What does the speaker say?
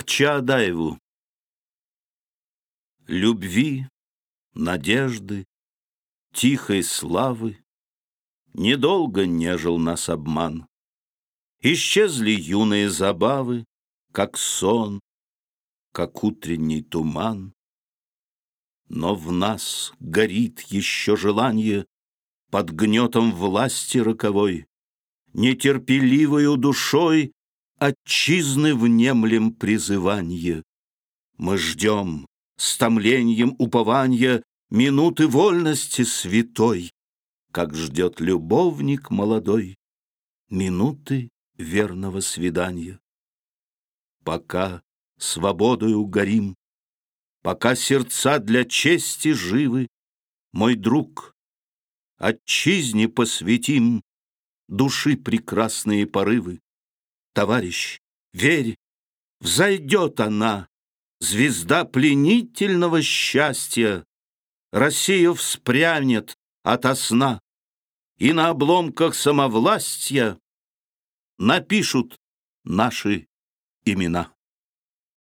К Чаадаеву. Любви, надежды, тихой славы Недолго нежил нас обман. Исчезли юные забавы, Как сон, как утренний туман. Но в нас горит еще желание Под гнетом власти роковой, Нетерпеливою душой Отчизны внемлем призыванье. Мы ждем с томлением упования Минуты вольности святой, Как ждет любовник молодой Минуты верного свидания. Пока свободою горим, Пока сердца для чести живы, Мой друг, отчизне посвятим Души прекрасные порывы. Товарищ, верь, взойдет она, Звезда пленительного счастья. Россия вспрянет ото сна, И на обломках самовластья Напишут наши имена.